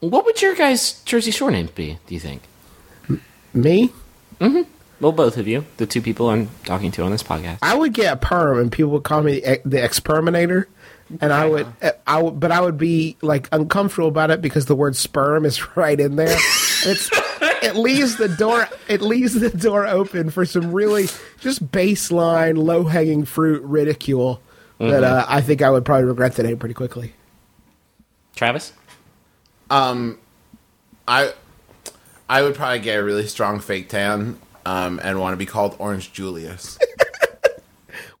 What would your guys' Jersey Shore names be? Do you think? Me? Mm-hmm. Well, both of you, the two people I'm talking to on this podcast. I would get a perm, and people would call me the, the exterminator. And I would, eh, I would, but I would be like uncomfortable about it because the word sperm is right in there. It's it leaves the door, it leaves the door open for some really just baseline low hanging fruit ridicule that mm-hmm. uh, I think I would probably regret the name pretty quickly. Travis? I I would probably get a really strong fake tan um, and want to be called Orange Julius.